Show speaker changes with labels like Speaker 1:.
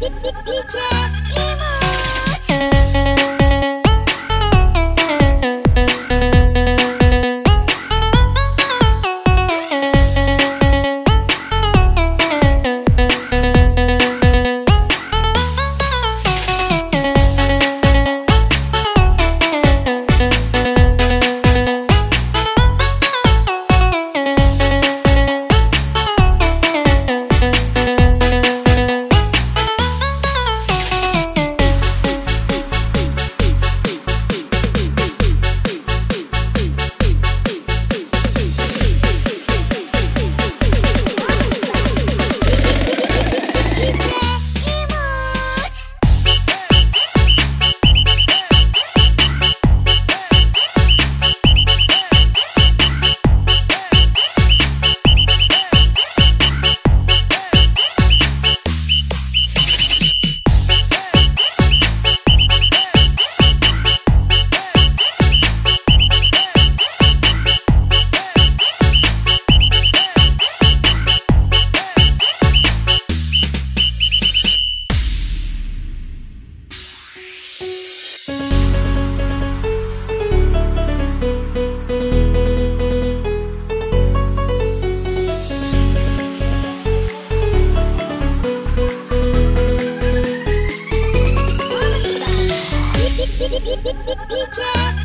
Speaker 1: DJ DJ